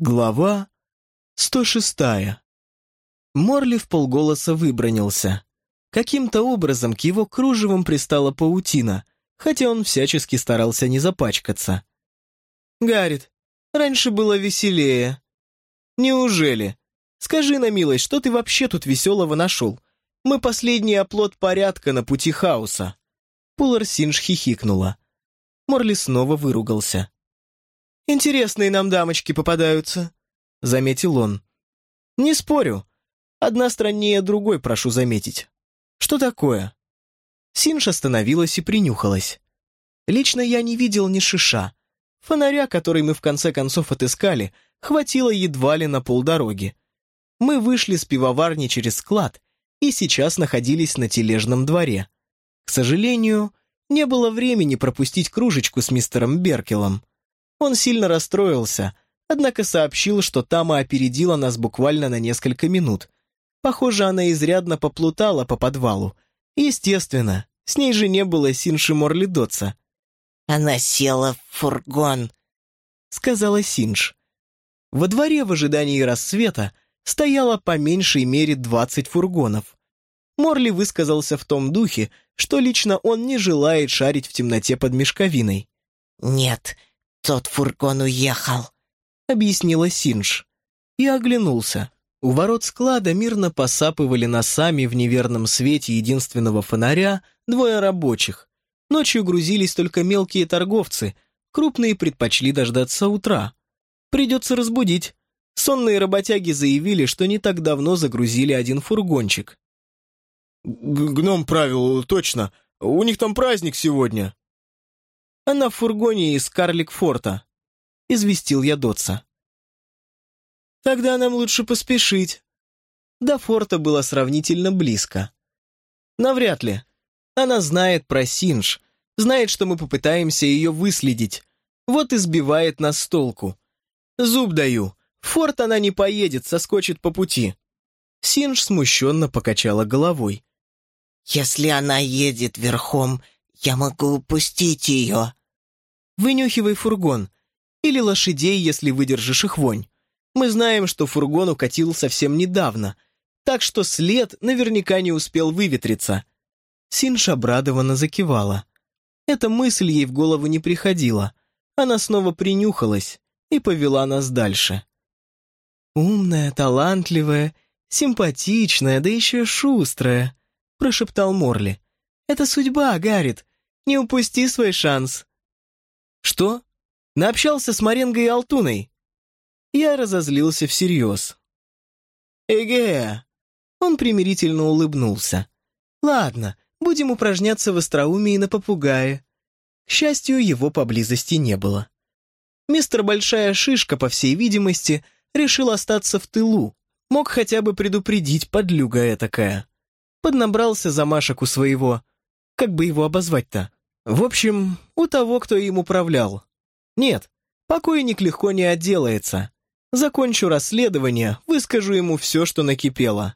Глава 106. Морли в полголоса выбронился. Каким-то образом к его кружевам пристала паутина, хотя он всячески старался не запачкаться. «Гаррит, раньше было веселее». «Неужели? Скажи на милость, что ты вообще тут веселого нашел? Мы последний оплот порядка на пути хаоса». Пулар Синж хихикнула. Морли снова выругался. «Интересные нам дамочки попадаются», — заметил он. «Не спорю. Одна страннее другой, прошу заметить. Что такое?» Синж остановилась и принюхалась. Лично я не видел ни шиша. Фонаря, который мы в конце концов отыскали, хватило едва ли на полдороги. Мы вышли с пивоварни через склад и сейчас находились на тележном дворе. К сожалению, не было времени пропустить кружечку с мистером Беркелом. Он сильно расстроился, однако сообщил, что Тама опередила нас буквально на несколько минут. Похоже, она изрядно поплутала по подвалу. Естественно, с ней же не было Синши Морлидоца. «Она села в фургон», — сказала Синж. Во дворе в ожидании рассвета стояло по меньшей мере двадцать фургонов. Морли высказался в том духе, что лично он не желает шарить в темноте под мешковиной. «Нет, тот фургон уехал», — объяснила Синж. И оглянулся. У ворот склада мирно посапывали носами в неверном свете единственного фонаря двое рабочих. Ночью грузились только мелкие торговцы, крупные предпочли дождаться утра. Придется разбудить. Сонные работяги заявили, что не так давно загрузили один фургончик. «Гном правил, точно. У них там праздник сегодня», она в фургоне из Карликфорта», — известил я Дотса. «Тогда нам лучше поспешить». До форта было сравнительно близко. Навряд ли. Она знает про Синж, знает, что мы попытаемся ее выследить. Вот и сбивает нас с толку. Зуб даю. В форт она не поедет, соскочит по пути. Синж смущенно покачала головой. «Если она едет верхом, я могу упустить ее». Вынюхивай фургон. Или лошадей, если выдержишь их вонь. Мы знаем, что фургон укатил совсем недавно, так что след наверняка не успел выветриться. Синж обрадованно закивала. Эта мысль ей в голову не приходила. Она снова принюхалась и повела нас дальше. «Умная, талантливая, симпатичная, да еще шустрая», — прошептал Морли. «Это судьба, Гаррит. Не упусти свой шанс». «Что? Наобщался с Маренгой и Алтуной?» Я разозлился всерьез. «Эге!» Он примирительно улыбнулся. «Ладно, будем упражняться в остроумии на попугае». К счастью, его поблизости не было. Мистер Большая Шишка, по всей видимости, решил остаться в тылу. Мог хотя бы предупредить подлюга этакая. Поднабрался замашек у своего... Как бы его обозвать-то? В общем, у того, кто им управлял. Нет, покойник легко не отделается. Закончу расследование, выскажу ему все, что накипело.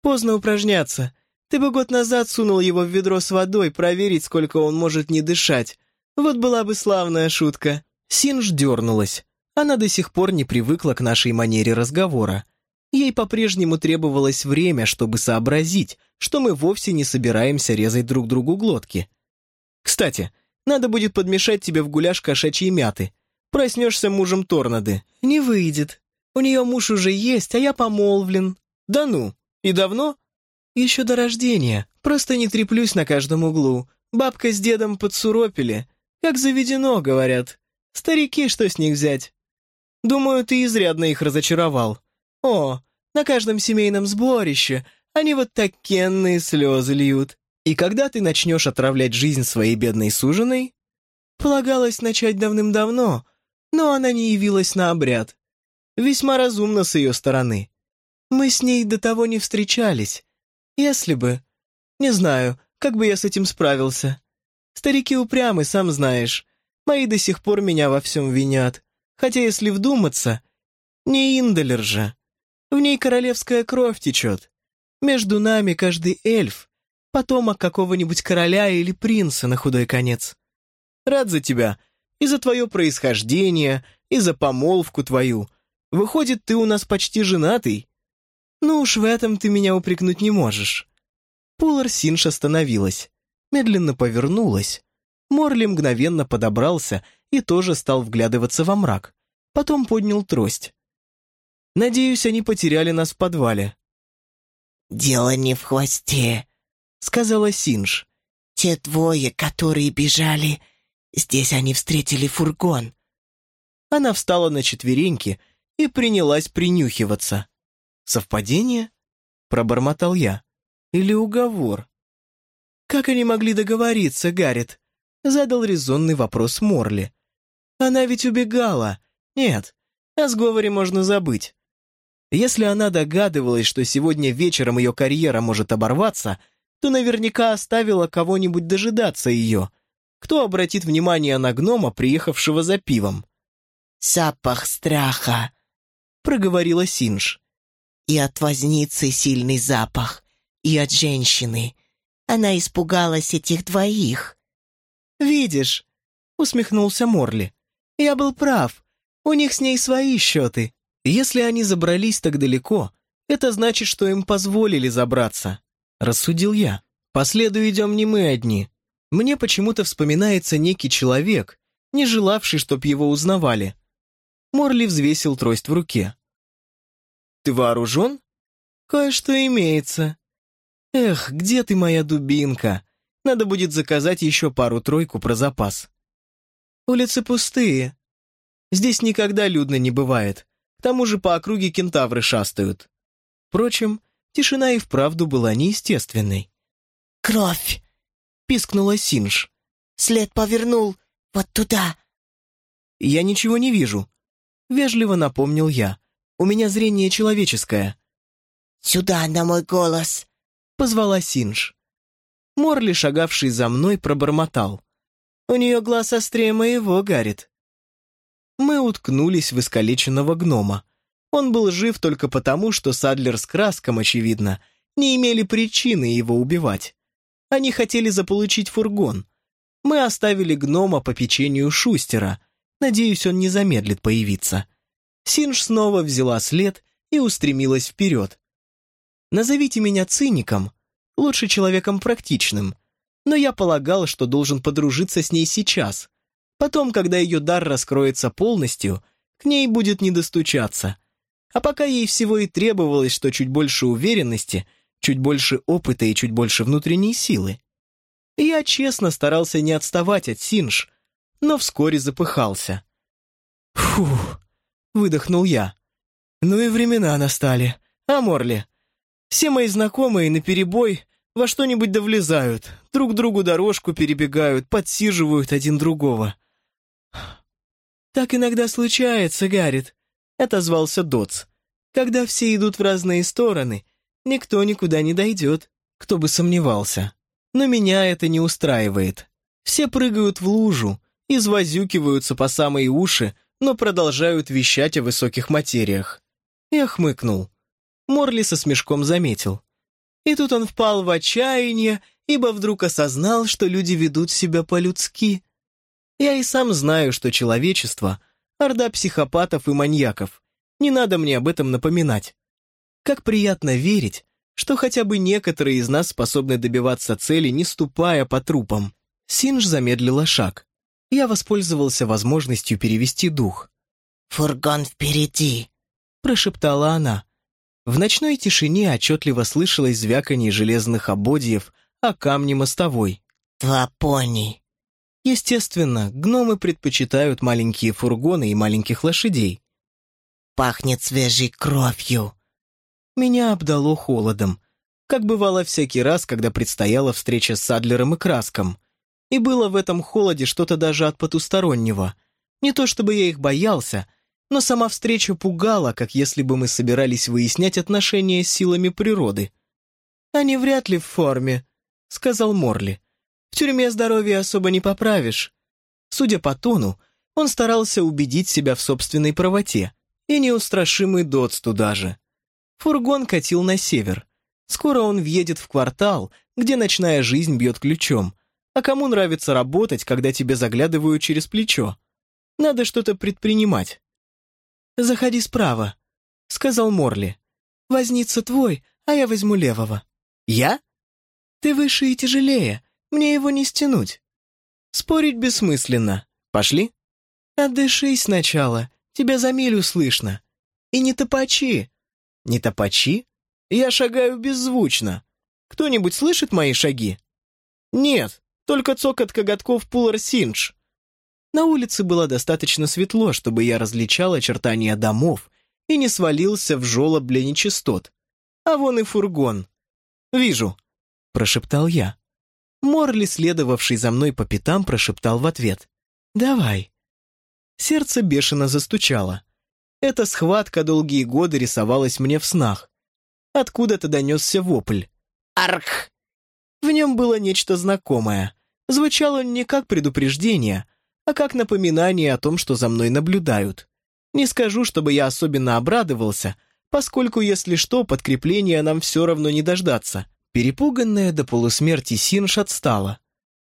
Поздно упражняться. Ты бы год назад сунул его в ведро с водой, проверить, сколько он может не дышать. Вот была бы славная шутка. Синж дернулась. Она до сих пор не привыкла к нашей манере разговора. Ей по-прежнему требовалось время, чтобы сообразить, что мы вовсе не собираемся резать друг другу глотки. Кстати, надо будет подмешать тебе в гуляш кошачьей мяты. Проснешься мужем Торнады. Не выйдет. У нее муж уже есть, а я помолвлен. Да ну, и давно? Еще до рождения. Просто не треплюсь на каждом углу. Бабка с дедом подсуропили. Как заведено, говорят. Старики, что с них взять? Думаю, ты изрядно их разочаровал. О, на каждом семейном сборище они вот такенные слезы льют. И когда ты начнешь отравлять жизнь своей бедной суженой? Полагалось начать давным-давно, но она не явилась на обряд. Весьма разумно с ее стороны. Мы с ней до того не встречались. Если бы... Не знаю, как бы я с этим справился. Старики упрямы, сам знаешь. Мои до сих пор меня во всем винят. Хотя, если вдуматься, не Индалер же. В ней королевская кровь течет. Между нами каждый эльф потомок какого-нибудь короля или принца на худой конец. Рад за тебя, и за твое происхождение, и за помолвку твою. Выходит, ты у нас почти женатый? Ну уж в этом ты меня упрекнуть не можешь». Пулар Синш остановилась, медленно повернулась. Морли мгновенно подобрался и тоже стал вглядываться во мрак. Потом поднял трость. «Надеюсь, они потеряли нас в подвале». «Дело не в хвосте», — сказала Синж. «Те двое, которые бежали, здесь они встретили фургон». Она встала на четвереньки и принялась принюхиваться. «Совпадение?» — пробормотал я. «Или уговор?» «Как они могли договориться, Гаррит?» — задал резонный вопрос Морли. «Она ведь убегала. Нет, о сговоре можно забыть. Если она догадывалась, что сегодня вечером ее карьера может оборваться, то наверняка оставила кого-нибудь дожидаться ее. Кто обратит внимание на гнома, приехавшего за пивом? «Запах страха», — проговорила Синж. «И от возницы сильный запах, и от женщины. Она испугалась этих двоих». «Видишь», — усмехнулся Морли, — «я был прав. У них с ней свои счеты. Если они забрались так далеко, это значит, что им позволили забраться», — рассудил я. «По следу идем не мы одни. Мне почему-то вспоминается некий человек, не желавший, чтоб его узнавали. Морли взвесил трость в руке. «Ты вооружен?» «Кое-что имеется». «Эх, где ты, моя дубинка? Надо будет заказать еще пару-тройку про запас». «Улицы пустые. Здесь никогда людно не бывает. К тому же по округе кентавры шастают». Впрочем, тишина и вправду была неестественной. «Кровь!» — пискнула Синж. «След повернул вот туда». «Я ничего не вижу», Вежливо напомнил я. «У меня зрение человеческое». «Сюда, на мой голос!» — позвала Синж. Морли, шагавший за мной, пробормотал. «У нее глаз острее моего, Гаррит». Мы уткнулись в искалеченного гнома. Он был жив только потому, что Садлер с Краском, очевидно, не имели причины его убивать. Они хотели заполучить фургон. Мы оставили гнома по печенью Шустера — Надеюсь, он не замедлит появиться. Синж снова взяла след и устремилась вперед. Назовите меня циником, лучше человеком практичным, но я полагал, что должен подружиться с ней сейчас. Потом, когда ее дар раскроется полностью, к ней будет не достучаться. А пока ей всего и требовалось, что чуть больше уверенности, чуть больше опыта и чуть больше внутренней силы. Я честно старался не отставать от Синж, но вскоре запыхался. «Фу!» — выдохнул я. «Ну и времена настали, а, Морли? Все мои знакомые наперебой во что-нибудь довлезают, друг другу дорожку перебегают, подсиживают один другого». «Так иногда случается, Гаррит», — отозвался Дотс. «Когда все идут в разные стороны, никто никуда не дойдет, кто бы сомневался. Но меня это не устраивает. Все прыгают в лужу, извозюкиваются по самые уши, но продолжают вещать о высоких материях. Я хмыкнул. Морли со смешком заметил. И тут он впал в отчаяние, ибо вдруг осознал, что люди ведут себя по-людски. Я и сам знаю, что человечество — орда психопатов и маньяков. Не надо мне об этом напоминать. Как приятно верить, что хотя бы некоторые из нас способны добиваться цели, не ступая по трупам. Синж замедлила шаг я воспользовался возможностью перевести дух. «Фургон впереди», — прошептала она. В ночной тишине отчетливо слышалось звяканье железных ободьев о камне мостовой. «Два пони». Естественно, гномы предпочитают маленькие фургоны и маленьких лошадей. «Пахнет свежей кровью». Меня обдало холодом, как бывало всякий раз, когда предстояла встреча с Садлером и Краском — и было в этом холоде что-то даже от потустороннего. Не то чтобы я их боялся, но сама встреча пугала, как если бы мы собирались выяснять отношения с силами природы. «Они вряд ли в форме», — сказал Морли. «В тюрьме здоровье особо не поправишь». Судя по тону, он старался убедить себя в собственной правоте, и неустрашимый Дотс туда же. Фургон катил на север. Скоро он въедет в квартал, где ночная жизнь бьет ключом, а кому нравится работать, когда тебе заглядывают через плечо? Надо что-то предпринимать. «Заходи справа», — сказал Морли. «Возница твой, а я возьму левого». «Я?» «Ты выше и тяжелее, мне его не стянуть». «Спорить бессмысленно. Пошли?» «Отдышись сначала, тебя за милю слышно. И не топачи». «Не топачи? Я шагаю беззвучно. Кто-нибудь слышит мои шаги?» «Нет, только цокот коготков Пулар Синдж». На улице было достаточно светло, чтобы я различал очертания домов и не свалился в жолоб для нечистот. А вон и фургон. «Вижу», — прошептал я. Морли, следовавший за мной по пятам, прошептал в ответ. «Давай». Сердце бешено застучало. Эта схватка долгие годы рисовалась мне в снах. Откуда-то донесся вопль. «Арх!» В нем было нечто знакомое. Звучал он не как предупреждение, а как напоминание о том, что за мной наблюдают. Не скажу, чтобы я особенно обрадовался, поскольку, если что, подкрепления нам все равно не дождаться. Перепуганная до полусмерти Синж отстала.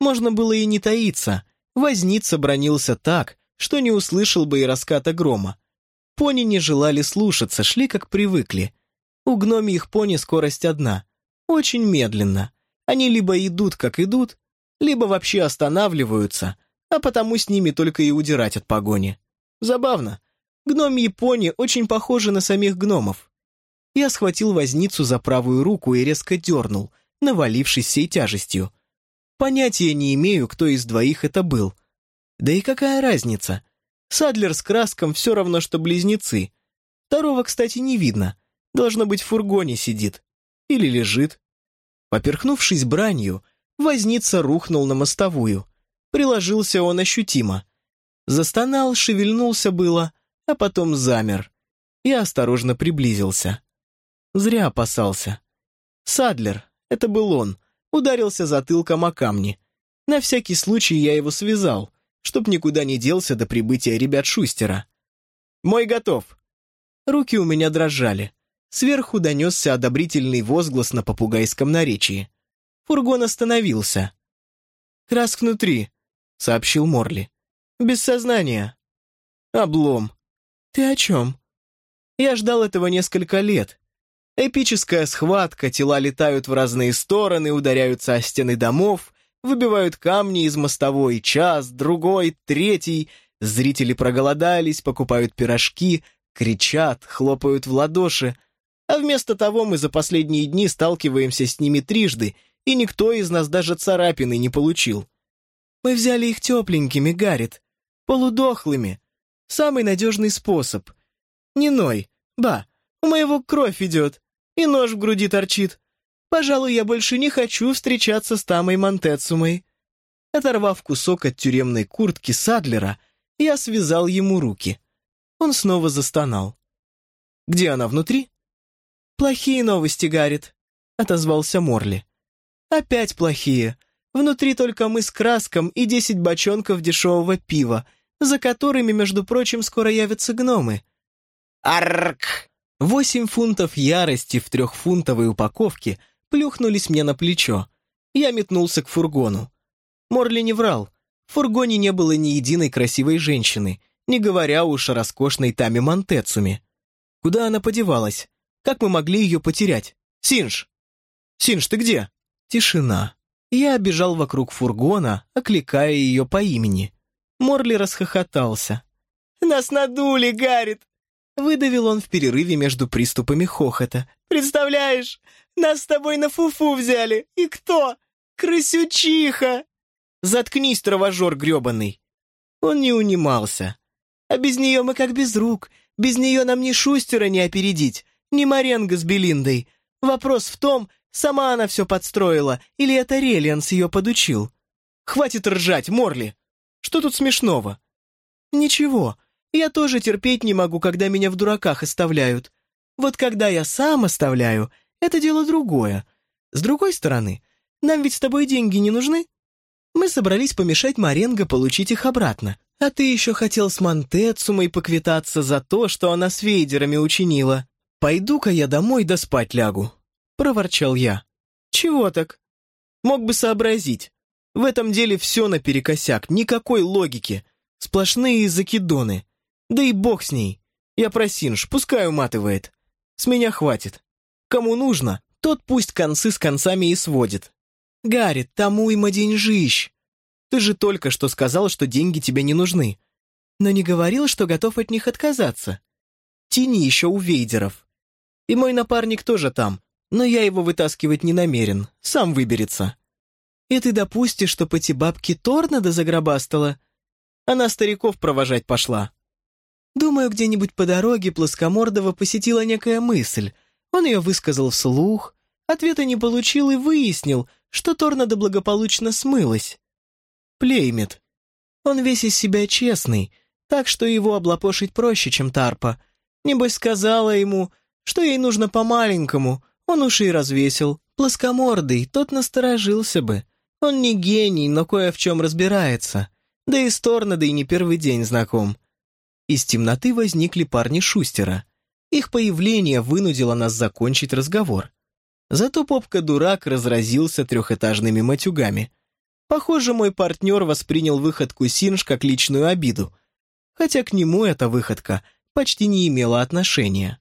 Можно было и не таиться. Возница бронился так, что не услышал бы и раската грома. Пони не желали слушаться, шли как привыкли. У гномьих пони скорость одна. Очень медленно. Они либо идут, как идут, либо вообще останавливаются, а потому с ними только и удирать от погони. Забавно. Гномьи пони очень похожи на самих гномов. Я схватил возницу за правую руку и резко дернул, навалившись всей тяжестью. Понятия не имею, кто из двоих это был. Да и какая разница? Садлер с Краском все равно, что близнецы. Второго, кстати, не видно. Должно быть, в фургоне сидит. Или лежит. Поперхнувшись бранью, возница рухнул на мостовую. Приложился он ощутимо. Застонал, шевельнулся было, а потом замер. Я осторожно приблизился. Зря опасался. Садлер, это был он, ударился затылком о камни. На всякий случай я его связал, чтоб никуда не делся до прибытия ребят Шустера. «Мой готов!» Руки у меня дрожали. Сверху донесся одобрительный возглас на попугайском наречии. Фургон остановился. «Краск внутри», — сообщил Морли. «Без сознания». «Облом». «Ты о чем?» Я ждал этого несколько лет. Эпическая схватка, тела летают в разные стороны, ударяются о стены домов, выбивают камни из мостовой, час, другой, третий. Зрители проголодались, покупают пирожки, кричат, хлопают в ладоши — а вместо того мы за последние дни сталкиваемся с ними трижды, и никто из нас даже царапины не получил. Мы взяли их тепленькими, Гаррит, полудохлыми. Самый надежный способ. Не ной, ба, у моего кровь идет, и нож в груди торчит. Пожалуй, я больше не хочу встречаться с Тамой Монтецумой. Оторвав кусок от тюремной куртки Садлера, я связал ему руки. Он снова застонал. «Где она, внутри?» «Плохие новости, Гаррит», — отозвался Морли. «Опять плохие. Внутри только мы с Краском и десять бочонков дешевого пива, за которыми, между прочим, скоро явятся гномы». «Арк!» Восемь фунтов ярости в трехфунтовой упаковке плюхнулись мне на плечо. Я метнулся к фургону. Морли не врал. В фургоне не было ни единой красивой женщины, не говоря уж о роскошной Таме Монтецуме. Куда она подевалась? Как мы могли ее потерять? Синж! Синж, ты где?» Тишина. Я обежал вокруг фургона, окликая ее по имени. Морли расхохотался. «Нас надули, Гаррит!» Выдавил он в перерыве между приступами хохота. «Представляешь, нас с тобой на фуфу взяли. И кто? Крысючиха!» «Заткнись, травожор гребаный!» Он не унимался. «А без нее мы как без рук. Без нее нам ни Шустера не опередить не Маренго с Белиндой. Вопрос в том, сама она все подстроила, или это Релианс ее подучил. Хватит ржать, Морли. Что тут смешного? Ничего, я тоже терпеть не могу, когда меня в дураках оставляют. Вот когда я сам оставляю, это дело другое. С другой стороны, нам ведь с тобой деньги не нужны. Мы собрались помешать Маренго получить их обратно. А ты еще хотел с Монтецумой поквитаться за то, что она с Вейдерами учинила. «Пойду-ка я домой да спать лягу», — проворчал я. «Чего так? Мог бы сообразить. В этом деле все наперекосяк, никакой логики. Сплошные закидоны. Да и бог с ней. Я про Синж, пускай уматывает. С меня хватит. Кому нужно, тот пусть концы с концами и сводит. Гарри, тому и деньжищ. Ты же только что сказал, что деньги тебе не нужны. Но не говорил, что готов от них отказаться. Тини еще у Вейдеров. И мой напарник тоже там, но я его вытаскивать не намерен, сам выберется. И ты допустишь, что по бабки Торнадо загробастала? Она стариков провожать пошла. Думаю, где-нибудь по дороге Плоскомордова посетила некая мысль. Он ее высказал вслух, ответа не получил и выяснил, что Торнадо благополучно смылась. Плеймит. Он весь из себя честный, так что его облапошить проще, чем Тарпа. Небось сказала ему, что ей нужно по-маленькому, он уши и развесил. Плоскомордый, тот насторожился бы. Он не гений, но кое в чем разбирается. Да и с Торнадой не первый день знаком. Из темноты возникли парни Шустера. Их появление вынудило нас закончить разговор. Зато попка-дурак разразился трехэтажными матюгами. Похоже, мой партнер воспринял выходку Синж как личную обиду, хотя к нему эта выходка почти не имела отношения.